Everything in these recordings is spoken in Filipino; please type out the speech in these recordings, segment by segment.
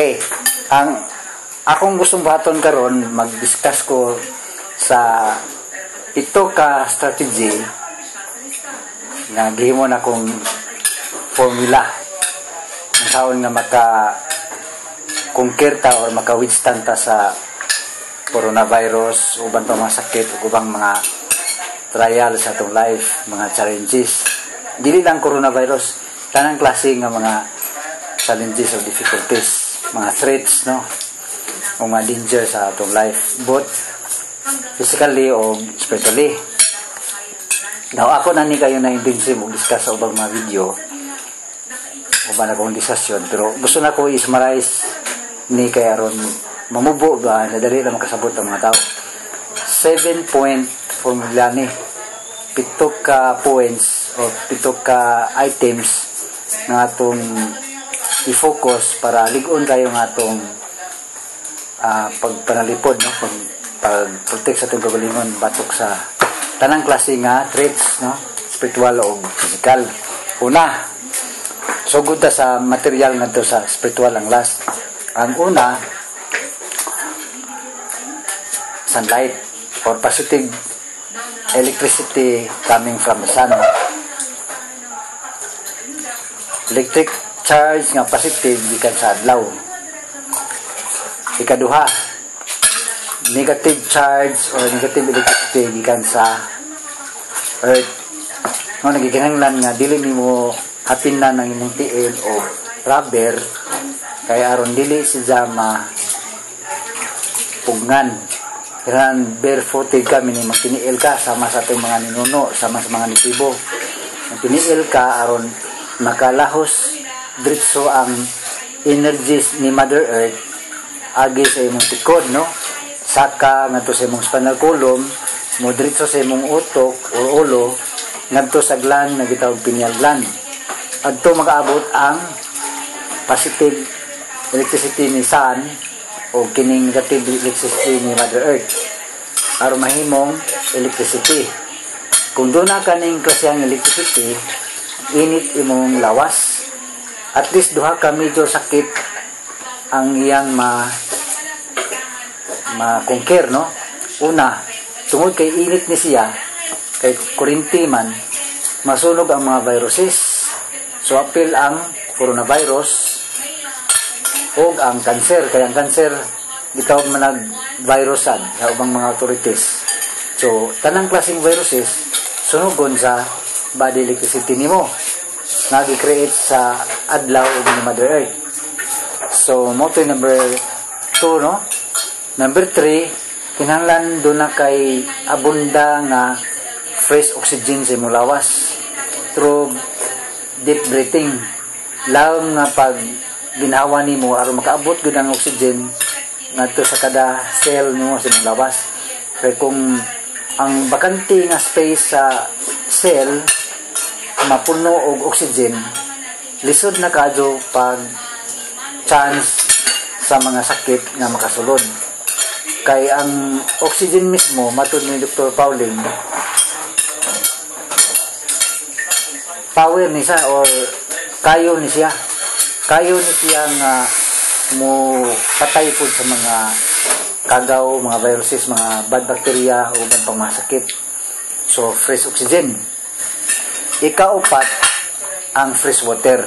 Okay. Ang akong gustong baton karon mag-discuss ko sa ito ka strategy nga gihimo na kong formula. Ang saon nga maka conquer ta or maka withstand ta sa coronavirus uban pa mga sakit ug ubang mga trial sa atong life mga challenges. Dili lang coronavirus tanang klase nga mga challenges or difficulties mga threats no? O mga danger sa atong life. Both physically o spiritually. Now ako na ni kayo na intensive og discuss sa ubang mga video. Uban akong discussion pero gusto na ko i-summarize ni kay aron mamubo ba? Na makasabot ang mga tao. 7 point formula ni. Pito ka points o pito ka items nga atong i-focus para ligon kayo nga atong uh, pagpanalipod no? Pag pag-protect sa atong kagalingon batok sa tanang klase nga traits no? Spiritual o physical. Una so good sa material ngadto sa spiritual ang last. Ang una sunlight or positive electricity coming from the sun. Electric charge nga positive gikan sa adlaw. Ikaduha negative charge or negative electricity gikan sa earth. No nagikinahanglan nga dili nimo hapinan ng imong tiil o rubber. Kay aron dili siya ma pugnan. Kailangan barefooted ka mini magtiniil ka sama sa ating mga ninuno sama sa mga nitibo magtiniil ka aron makalahos diretso ang energies ni Mother Earth agi sa imong tikod no? Saka ngadto sa imong spinal column mo diretso sa imong utok o ulo ngadto sa gland na gitawag pineal gland. Adto makaabot ang positive electricity ni sun o kining negative electricity ni Mother Earth. Aron mahimong electricity. Kung doon na kaning klaseng electricity init imong lawas at least duha ka medyo sakit ang iyang ma ma-conquer no? Una tungod kay init ni siya kay kurinti man masunog ang mga viruses. So apil ang coronavirus o ang cancer. Kaya ang cancer gitawag man nag virusan sa ubang mga authorities. So tanang klaseng viruses sunugon sa body electricity nimo nga gi-create sa adlaw ug ni Mother Earth. So mo number 2 no? Number 3 kinahanglan do na kay abunda nga fresh oxygen sa imong lawas through deep breathing. Lawom nga pag ginawa nimo aron makaabot gud ang oxygen ngadto sa kada cell nimo sa imong lawas. Kay kung ang bakante nga space sa cell mapuno og oxygen lisod na kadyo pag chance sa mga sakit nga makasulod kay ang oxygen mismo matud ni Dr. Pauling power ni siya or kayo ni siya kayo ni siyang uh, mo patay po sa mga kagaw, mga viruses, mga bad bacteria o mga sakit. So, fresh oxygen. Ikaupat, ang fresh water.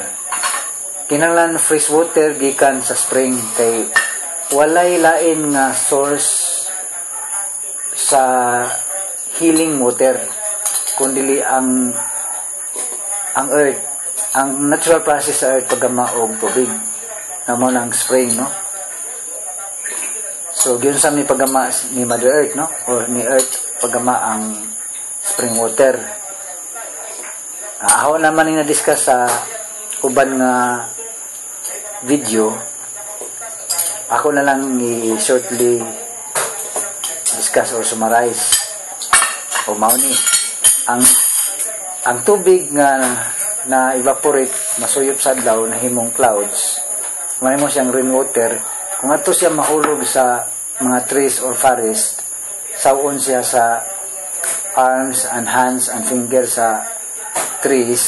Kinanglan fresh water gikan sa spring kay walay lain nga source sa healing water kundi ang ang earth ang natural process sa earth pagama og tubig. Na mo ng spring no? So gyud sa ni pagama ni mother earth no? Or ni earth pagama ang spring water uh, ako naman yung na-discuss sa uban nga video. Ako na lang i-shortly discuss or summarize. O mauni ang ang tubig nga na evaporate masuyop sa adlaw na himong clouds. May mo siyang rainwater. Kung ato siya mahulog sa mga trees or forest sawon siya sa arms and hands and fingers sa trees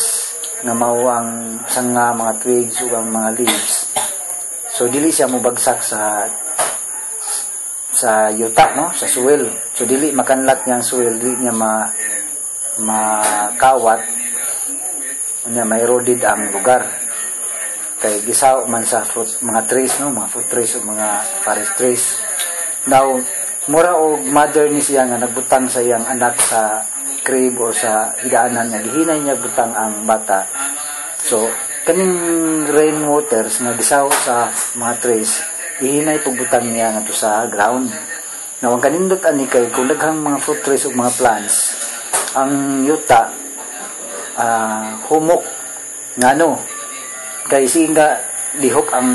nga mao ang sanga mga twigs ug ang mga leaves. So dili siya mobagsak sa sa yuta no? Sa soil. So dili makanlat niya ang soil, dili niya ma makawat. Niya may eroded ang lugar. Kay gisaw man sa fruit, mga trees no? Mga fruit trees o mga forest trees. Now mura og mother ni siya nga nagbutang sa iyang anak sa crib or sa higaanan nga gihinay niya butang ang bata. So kaning rainwaters nga gisaw sa mga trees ihinay pagbutang niya nga sa ground. Now ang kanindot ani kay kung daghang mga fruit trees o mga plants ang yuta uh, humok. Ngano kay singa lihok ang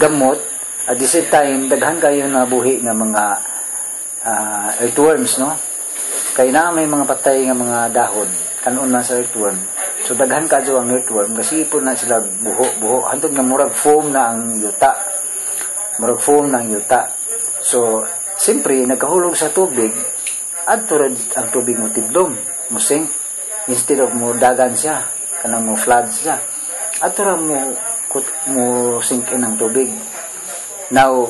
gamot at the same time daghan kayo na buhi nga mga uh, earthworms no kay na may mga patay nga mga dahon kanon na sa earthworm so daghan kadyo ang earthworm kasi po na sila buho buho. Hantod nga murag foam na ang yuta. Murag foam na ang yuta. So siyempre nagkahulog sa tubig adto ang tubig mo tidlom mo sink. Instead of mo dagan siya kanang mo flood siya. Adto mo kut, mo sink in ang tubig. Now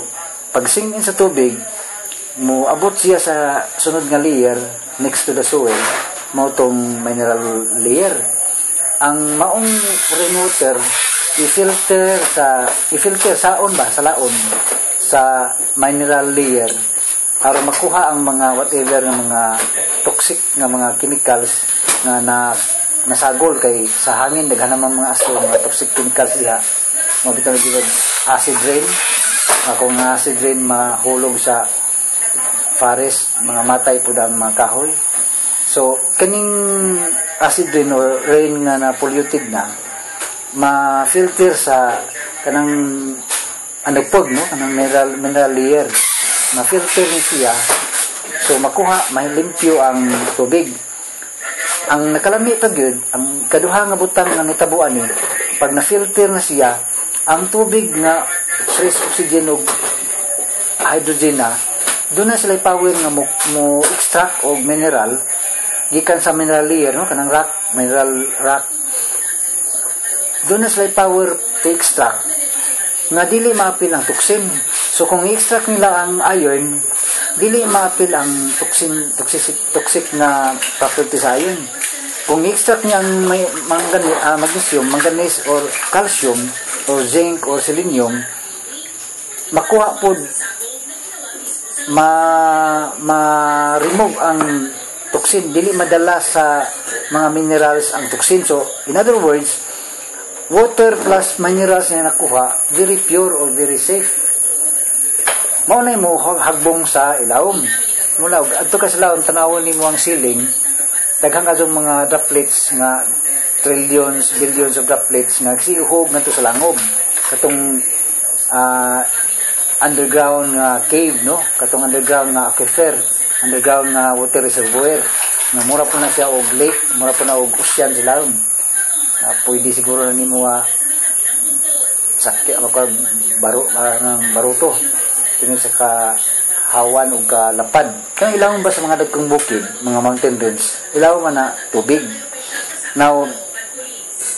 pag sink in sa tubig mo abot siya sa sunod nga layer next to the soil mo tong mineral layer. Ang maong rainwater i-filter sa i-filter saon ba? Sa laon sa mineral layer para makuha ang mga whatever ng mga toxic nga mga chemicals nga na nasagol kay sa hangin. Daghan naman mga aso mga toxic chemicals diha. Mo bitaw acid rain. Ako nga acid rain mahulog sa forest mga matay pud ang mga kahoy. So kaning acid rain or rain nga na polluted na ma-filter sa kanang ano pog no? Kanang mineral mineral layer. Na-filter ni siya. So makuha mahilimpyo ang tubig. Ang nakalami pa gyud ang kaduha nga butang nga nitabuan ni pag na-filter na siya ang tubig nga fresh oxygen ug hydrogen na doon na sila power nga mo, mo extract og mineral. Gikan sa mineral layer no? Kanang rock mineral rock. Doon na sila power to extract. Nga dili maapil ang tuksin So kung i-extract nila ang iron, dili maapil ang toxin, toxic, toxic na property sa iron. Kung i-extract niya ang may, mangan, uh, magnesium, manganese or calcium or zinc or selenium, makuha po ma ma-remove ang toxin. Dili madala sa mga minerals ang toxin. So in other words water plus minerals na nakuha very pure or very safe. Mao na mo hagbong sa ilawom. Mula adto ka sa lawom tanawon nimo ang ceiling daghang kadtong mga droplets nga trillions billions of droplets nga sihog ngadto sa langob katong uh, underground nga cave no? Katong underground nga aquifer underground nga water reservoir. Nga mura po na siya og lake mura po na og ocean sa lawom uh, pwede siguro na nimo uh, sakya ako baro uh, baruto. Tungod sa kahawan o kalapad. Kaya ilaw ba sa mga dagkong bukid, mga mountain range, ilaw man na tubig. Now,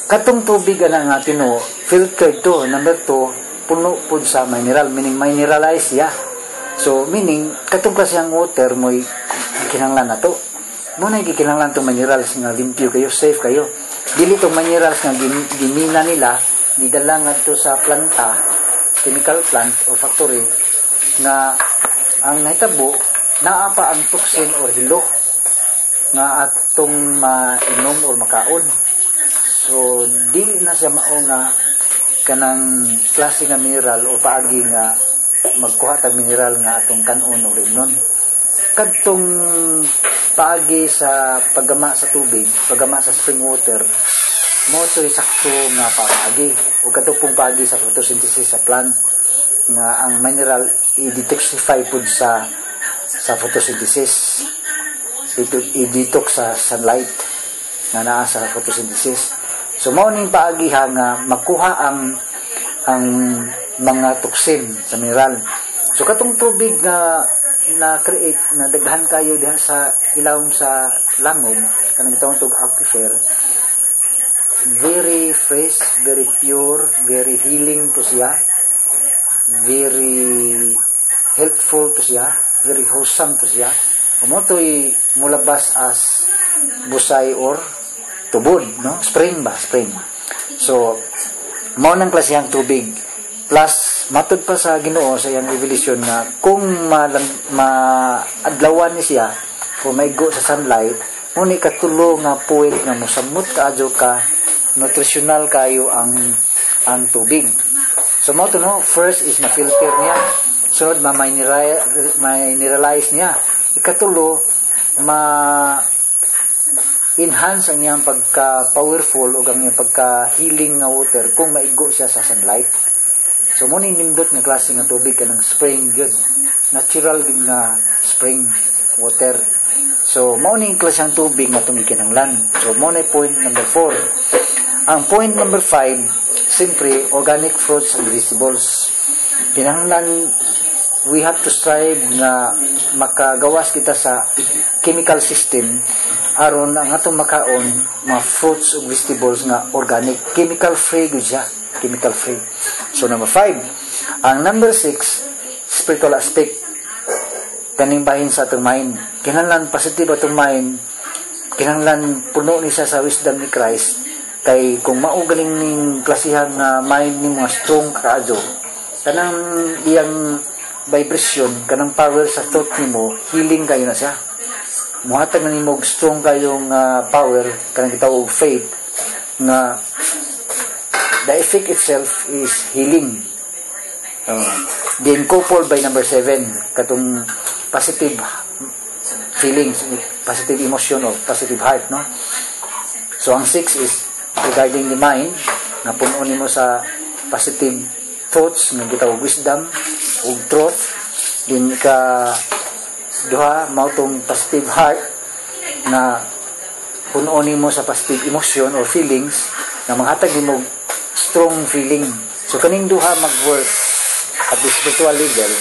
katong tubig na nga tino, filtered to, number two, puno po sa mineral, meaning mineralize siya. So, meaning, katong kasi ang water mo kinanglan na to. Muna gikinanglan to minerals nga limpyo kayo, safe kayo. Dili tong minerals nga gimina nila, gidala nga to sa planta, chemical plant or factory, nga ang nahitabo naa pa ang tuksin o hilo nga atong mainom or makaon so dili na siya mao nga kanang klase nga mineral o paagi nga magkuha tag mineral nga atong kanon o rimnon kadtong paagi sa paggama sa tubig paggama sa spring water mo sakto nga paagi o katong paagi sa photosynthesis sa plant nga ang mineral i-detoxify pud sa sa photosynthesis i-detox sa sunlight nga naa sa photosynthesis so mao ning paagiha nga makuha ang ang mga toxin sa mineral so katong tubig nga na create na daghan kayo diha sa ilawom sa langob kanang gitawag tug aquifer very fresh very pure very healing to siya very helpful to siya, very wholesome to siya. Umoto'y mulabas as busay or tubod, no? Spring ba? Spring. So, mao nang klasehang tubig. Plus, matod pa sa ginoo sa iyang revelation na kung maadlawan ni siya, kung maigo sa sunlight, muni katulo nga point nga mosamot kaadyo ka, nutritional kayo ang ang tubig. So mo to no, first is ma-filter niya. Sunod ma mineralize niya. Ikatulo, ma enhance ang iyang pagka powerful o ang iyang pagka healing nga water kung maigo siya sa sunlight. So mo ni nindot nga klase nga tubig kanang spring gyud. Natural din nga spring water. So mao ni klase ang tubig nga itong ikinanglan. So mo na point number 4. Ang point number 5, simpre organic fruits and vegetables. Kinahanglan we have to strive nga makagawas kita sa chemical system aron ang atong makaon mga fruits ug vegetables nga organic chemical free gud siya. Chemical free. So number 5 ang number 6 spiritual aspect. Kaning bahin sa atong mind. Kinahanglan positive atong mind. Kinahanglan puno ni sa wisdom ni Christ. Kay kung mao galing ning klasihan nga mind ni mga strong kaadyo kanang iyang vibration kanang power sa thought nimo healing kayo na siya muhatag na nimo strong kayong uh, power kanang gitawag faith na the effect itself is healing. Uh, then coupled by number 7 katong positive feelings positive emotion or positive heart no? So ang 6 is regarding the mind nga puno nimo sa positive thoughts nga gitawag wisdom ug truth. Din ka duha mao tong positive heart na puno mo sa positive emotion or feelings na manghatag nimo strong feeling. So kaning duha mag-work at the spiritual level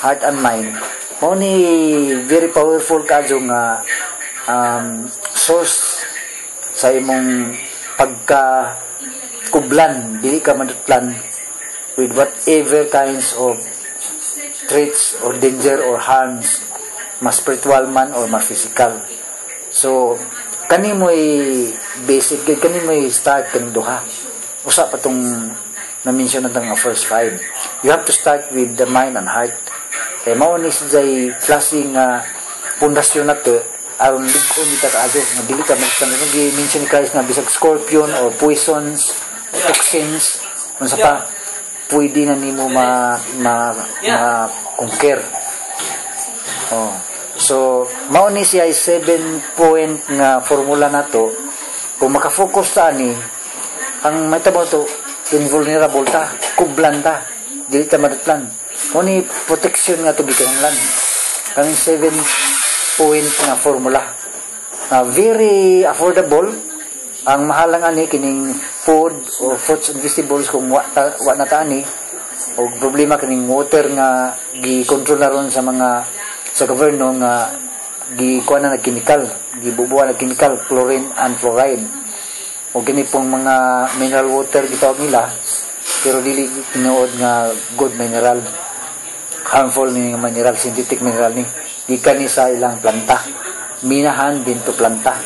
heart and mind mao ni very powerful kadyo nga um, source sa imong pagka kublan dili ka madutlan with whatever kinds of threats or danger or harms ma spiritual man or ma physical. So kani mo basic kani mo start kani duha. Usa pa tong na mention natang nga first five. You have to start with the mind and heart. Kay mao ni say klase nga pundasyon nato aron lig-on kita kaadyo nga dili ka magtanong gi mention ni Christ nga bisag scorpion or poisons toxins unsa pa pwede na nimo ma ma, ma conquer Oh. So, mao ni siya 7 point nga formula nato. Kung maka-focus ta ani, ang matabo to invulnerable ta, kublan ta, dili ta madutlan. Mao ni protection nga to gikanlan. Kaming 7 point nga formula. Uh, very affordable ang mahalang ani kining food or fruits and vegetables kung wa, ta, wa na ta ani o problema kining water nga gi-control na ron sa mga sa gobyerno nga gikuha na ng chemical, gibubuha ng chemical, chlorine and fluoride. O kini pong mga mineral water gitawag nila, pero dili tinuod nga good mineral. Harmful ni mineral, synthetic mineral ni. Gikan ni sa ilang planta. Minahan din to planta.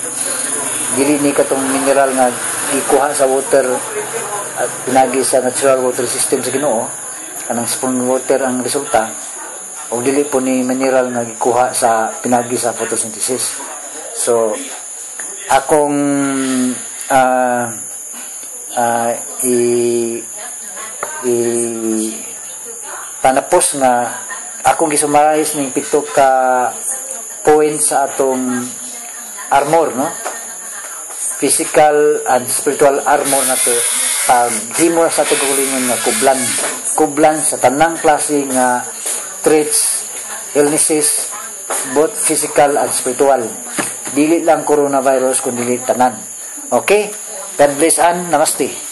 Dili ni katong mineral nga gikuha sa water at pinagi sa natural water system sa Ginoo. Kanang spring water ang resulta o dili po ni mineral nga gikuha sa pinagi sa photosynthesis. So akong uh, uh, i i panapos nga akong gisumarais ning pito ka point sa atong armor no? Physical and spiritual armor na to. Pag himo sa atong kulingon nga kublan. Kublan sa tanang klase nga traits, illnesses, both physical and spiritual. Dili lang coronavirus, kundi tanan. Okay? God bless and namaste.